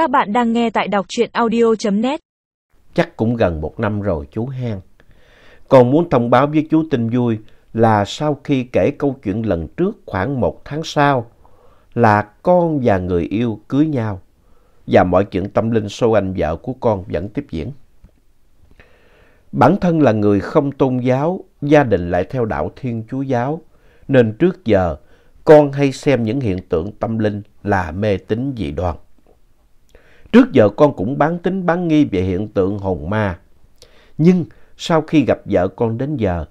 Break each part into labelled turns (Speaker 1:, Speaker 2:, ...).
Speaker 1: Các bạn đang nghe tại đọc truyện audio.net.
Speaker 2: Chắc cũng gần một năm rồi chú han Còn muốn thông báo với chú tin vui là sau khi kể câu chuyện lần trước khoảng một tháng sau là con và người yêu cưới nhau và mọi chuyện tâm linh sâu anh vợ của con vẫn tiếp diễn. Bản thân là người không tôn giáo, gia đình lại theo đạo Thiên Chúa Giáo, nên trước giờ con hay xem những hiện tượng tâm linh là mê tín dị đoan. Trước giờ con cũng bán tính bán nghi về hiện tượng hồn ma. Nhưng sau khi gặp vợ con đến giờ,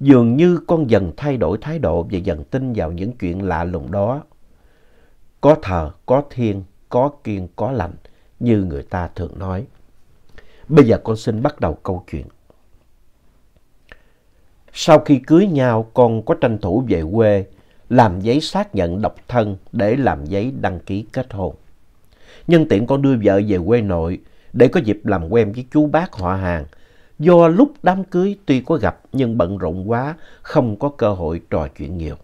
Speaker 2: dường như con dần thay đổi thái độ và dần tin vào những chuyện lạ lùng đó. Có thờ, có thiên, có kiên, có lành, như người ta thường nói. Bây giờ con xin bắt đầu câu chuyện. Sau khi cưới nhau, con có tranh thủ về quê, làm giấy xác nhận độc thân để làm giấy đăng ký kết hôn. Nhân tiện con đưa vợ về quê nội để có dịp làm quen với chú bác họ hàng. Do lúc đám cưới tuy có gặp nhưng bận rộn quá, không có cơ hội trò chuyện nhiều.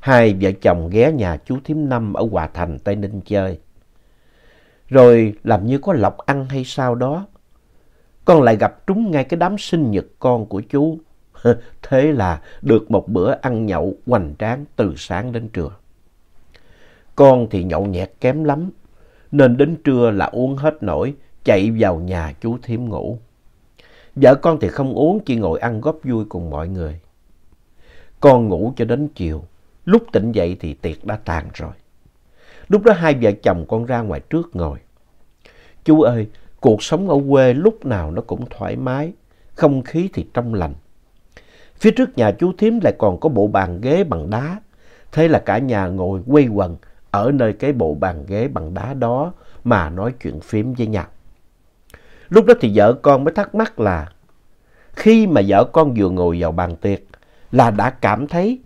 Speaker 2: Hai vợ chồng ghé nhà chú Thím Năm ở Hòa Thành, Tây Ninh chơi. Rồi làm như có lộc ăn hay sao đó. Con lại gặp trúng ngay cái đám sinh nhật con của chú. Thế là được một bữa ăn nhậu hoành tráng từ sáng đến trưa. Con thì nhậu nhẹt kém lắm, nên đến trưa là uống hết nổi, chạy vào nhà chú thím ngủ. Vợ con thì không uống, chỉ ngồi ăn góp vui cùng mọi người. Con ngủ cho đến chiều, lúc tỉnh dậy thì tiệc đã tàn rồi. Lúc đó hai vợ chồng con ra ngoài trước ngồi. Chú ơi, cuộc sống ở quê lúc nào nó cũng thoải mái, không khí thì trong lành. Phía trước nhà chú thím lại còn có bộ bàn ghế bằng đá. Thế là cả nhà ngồi quây quần ở nơi cái bộ bàn ghế bằng đá đó mà nói chuyện phím với nhau. Lúc đó thì vợ con mới thắc mắc là khi mà vợ con vừa ngồi vào bàn tiệc là đã cảm thấy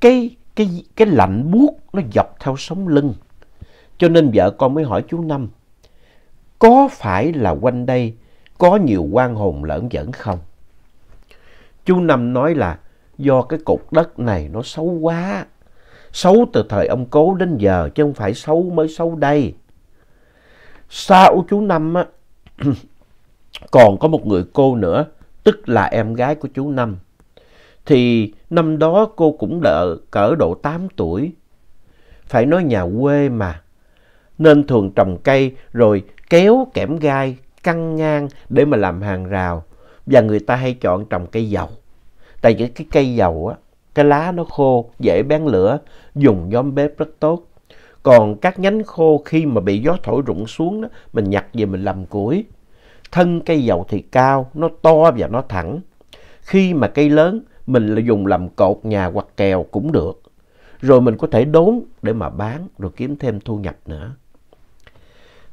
Speaker 2: cái, cái, cái lạnh buốt nó dọc theo sống lưng. Cho nên vợ con mới hỏi chú Năm, có phải là quanh đây có nhiều quan hồn lẫn dẫn không? Chú Năm nói là do cái cục đất này nó xấu quá. Xấu từ thời ông cố đến giờ chứ không phải xấu mới xấu đây. Sau chú Năm á, còn có một người cô nữa, tức là em gái của chú Năm. Thì năm đó cô cũng đỡ cỡ độ 8 tuổi. Phải nói nhà quê mà. Nên thường trồng cây rồi kéo kẽm gai căng ngang để mà làm hàng rào. Và người ta hay chọn trồng cây dầu. Tại vì cái cây dầu á, cái lá nó khô, dễ bén lửa, dùng nhóm bếp rất tốt. Còn các nhánh khô khi mà bị gió thổi rụng xuống đó, mình nhặt về mình làm củi. Thân cây dầu thì cao, nó to và nó thẳng. Khi mà cây lớn, mình là dùng làm cột nhà hoặc kèo cũng được. Rồi mình có thể đốn để mà bán, rồi kiếm thêm thu nhập nữa.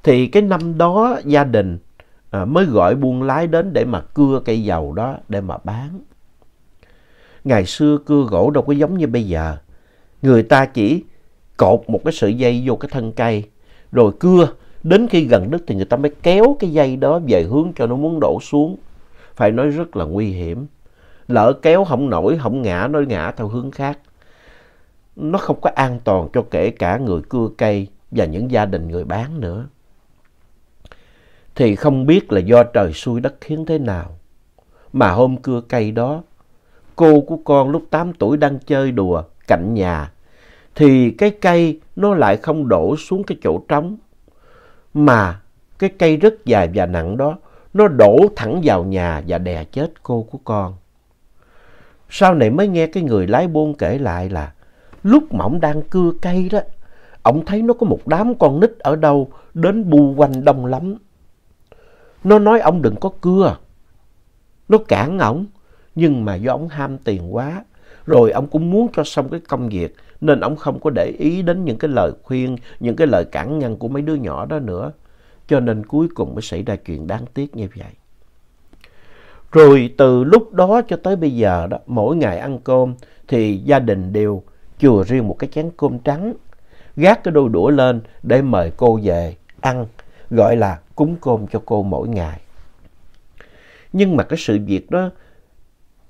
Speaker 2: Thì cái năm đó gia đình à, mới gọi buôn lái đến để mà cưa cây dầu đó để mà bán. Ngày xưa cưa gỗ đâu có giống như bây giờ. Người ta chỉ cột một cái sợi dây vô cái thân cây, rồi cưa. Đến khi gần đất thì người ta mới kéo cái dây đó về hướng cho nó muốn đổ xuống. Phải nói rất là nguy hiểm. Lỡ kéo không nổi, không ngã, nó ngã theo hướng khác. Nó không có an toàn cho kể cả người cưa cây và những gia đình người bán nữa. Thì không biết là do trời xui đất khiến thế nào. Mà hôm cưa cây đó, cô của con lúc 8 tuổi đang chơi đùa cạnh nhà, thì cái cây nó lại không đổ xuống cái chỗ trống, mà cái cây rất dài và nặng đó, nó đổ thẳng vào nhà và đè chết cô của con. Sau này mới nghe cái người lái buôn kể lại là lúc mà ông đang cưa cây đó, ông thấy nó có một đám con nít ở đâu đến bu quanh đông lắm. Nó nói ông đừng có cưa. Nó cản ổng, nhưng mà do ông ham tiền quá, rồi ông cũng muốn cho xong cái công việc, nên ông không có để ý đến những cái lời khuyên, những cái lời cản ngăn của mấy đứa nhỏ đó nữa. Cho nên cuối cùng mới xảy ra chuyện đáng tiếc như vậy. Rồi từ lúc đó cho tới bây giờ đó, mỗi ngày ăn cơm thì gia đình đều chừa riêng một cái chén cơm trắng, gác cái đôi đũa lên để mời cô về ăn, gọi là cúng cơm cho cô mỗi ngày. Nhưng mà cái sự việc đó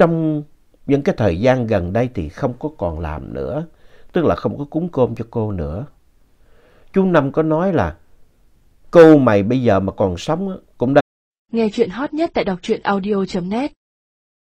Speaker 2: trong những cái thời gian gần đây thì không có còn làm nữa, tức là không có cúng cơm cho cô nữa. Chú Năm có nói là cô mày bây giờ mà còn sống cũng đã
Speaker 1: Nghe chuyện hot nhất tại đọc truyện audio.net